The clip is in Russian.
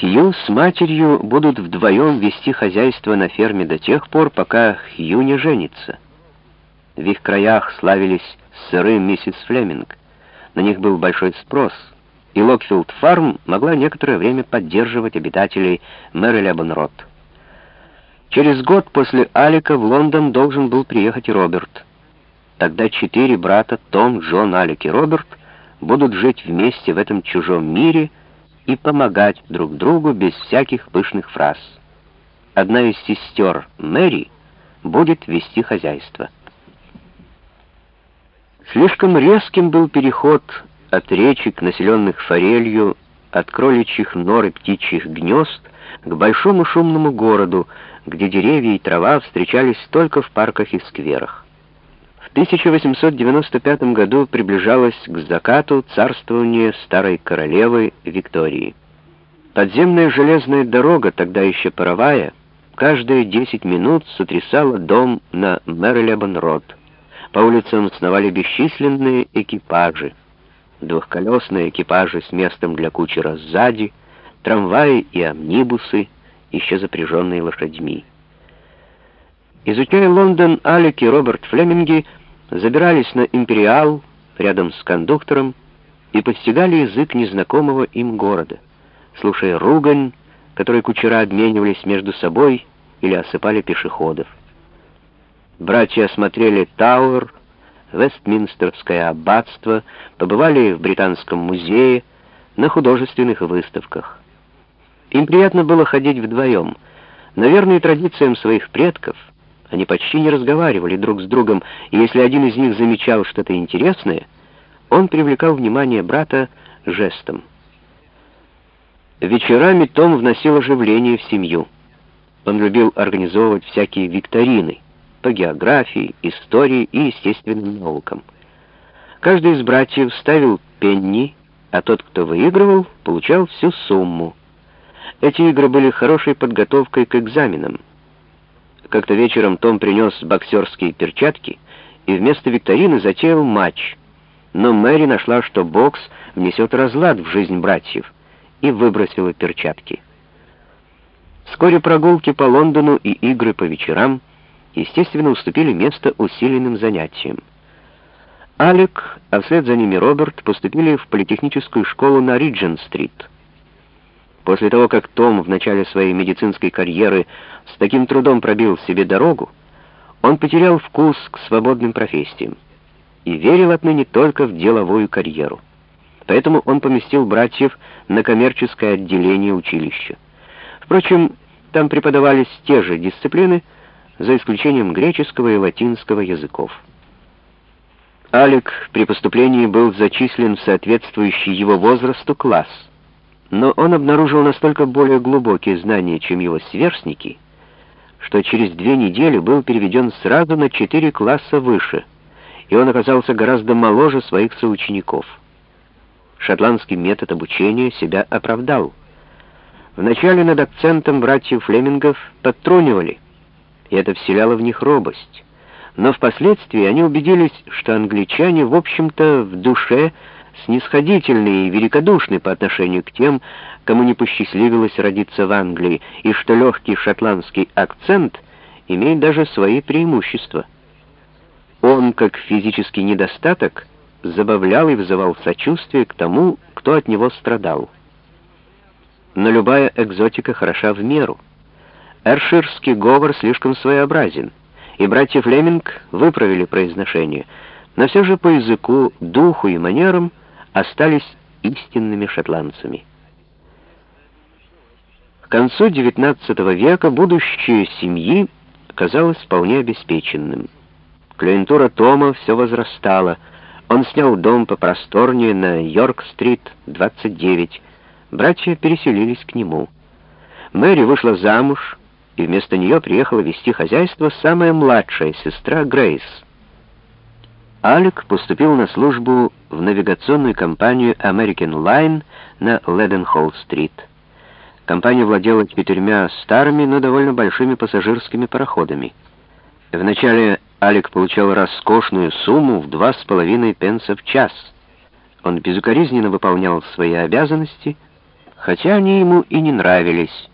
Хью с матерью будут вдвоем вести хозяйство на ферме до тех пор, пока Хью не женится. В их краях славились сыры миссис Флеминг. На них был большой спрос, и Локфилд Фарм могла некоторое время поддерживать обитателей Мэрилебон-Рот. Через год после Алика в Лондон должен был приехать Роберт. Тогда четыре брата, Том, Джон, Алик и Роберт, будут жить вместе в этом чужом мире и помогать друг другу без всяких пышных фраз. Одна из сестер, Мэри, будет вести хозяйство. Слишком резким был переход от речек, населенных форелью, от кроличьих нор и птичьих гнезд, к большому шумному городу, где деревья и трава встречались только в парках и скверах. В 1895 году приближалось к закату царствование старой королевы Виктории. Подземная железная дорога, тогда еще паровая, каждые 10 минут сотрясала дом на Мэрилебон-Род. По улицам сновали бесчисленные экипажи. Двухколесные экипажи с местом для кучера сзади, трамваи и амнибусы, еще запряженные лошадьми. Изучая Лондон, Алек и Роберт Флеминги забирались на «Империал» рядом с кондуктором и постигали язык незнакомого им города, слушая ругань, которой кучера обменивались между собой или осыпали пешеходов. Братья осмотрели Тауэр, Вестминстерское аббатство, побывали в Британском музее, на художественных выставках. Им приятно было ходить вдвоем. Наверное, традициям своих предков — они почти не разговаривали друг с другом, и если один из них замечал что-то интересное, он привлекал внимание брата жестом. Вечерами Том вносил оживление в семью. Он любил организовывать всякие викторины по географии, истории и естественным наукам. Каждый из братьев ставил пенни, а тот, кто выигрывал, получал всю сумму. Эти игры были хорошей подготовкой к экзаменам. Как-то вечером Том принес боксерские перчатки и вместо викторины затеял матч. Но Мэри нашла, что бокс внесет разлад в жизнь братьев, и выбросила перчатки. Вскоре прогулки по Лондону и игры по вечерам, естественно, уступили место усиленным занятиям. Алек, а вслед за ними Роберт, поступили в политехническую школу на Риджен-стрит. После того, как Том в начале своей медицинской карьеры таким трудом пробил себе дорогу, он потерял вкус к свободным профессиям и верил отныне только в деловую карьеру. Поэтому он поместил братьев на коммерческое отделение училища. Впрочем, там преподавались те же дисциплины, за исключением греческого и латинского языков. Алек при поступлении был зачислен в соответствующий его возрасту класс — но он обнаружил настолько более глубокие знания, чем его сверстники, что через две недели был переведен сразу на четыре класса выше, и он оказался гораздо моложе своих соучеников. Шотландский метод обучения себя оправдал. Вначале над акцентом братьев Флемингов подтрунивали, и это вселяло в них робость. Но впоследствии они убедились, что англичане, в общем-то, в душе снисходительный и великодушный по отношению к тем, кому не посчастливилось родиться в Англии, и что легкий шотландский акцент имеет даже свои преимущества. Он, как физический недостаток, забавлял и вызывал сочувствие к тому, кто от него страдал. Но любая экзотика хороша в меру. Эрширский говор слишком своеобразен, и братья Флеминг выправили произношение, но все же по языку, духу и манерам остались истинными шотландцами. К концу XIX века будущее семьи казалось вполне обеспеченным. Клиентура Тома все возрастала. Он снял дом попросторнее на Йорк-стрит, 29. Братья переселились к нему. Мэри вышла замуж, и вместо нее приехала вести хозяйство самая младшая сестра Грейс — Алек поступил на службу в навигационную компанию American Line на Леденхолл-стрит. Компания владела четырьмя старыми, но довольно большими пассажирскими пароходами. Вначале Алек получал роскошную сумму в два с половиной пенса в час. Он безукоризненно выполнял свои обязанности, хотя они ему и не нравились.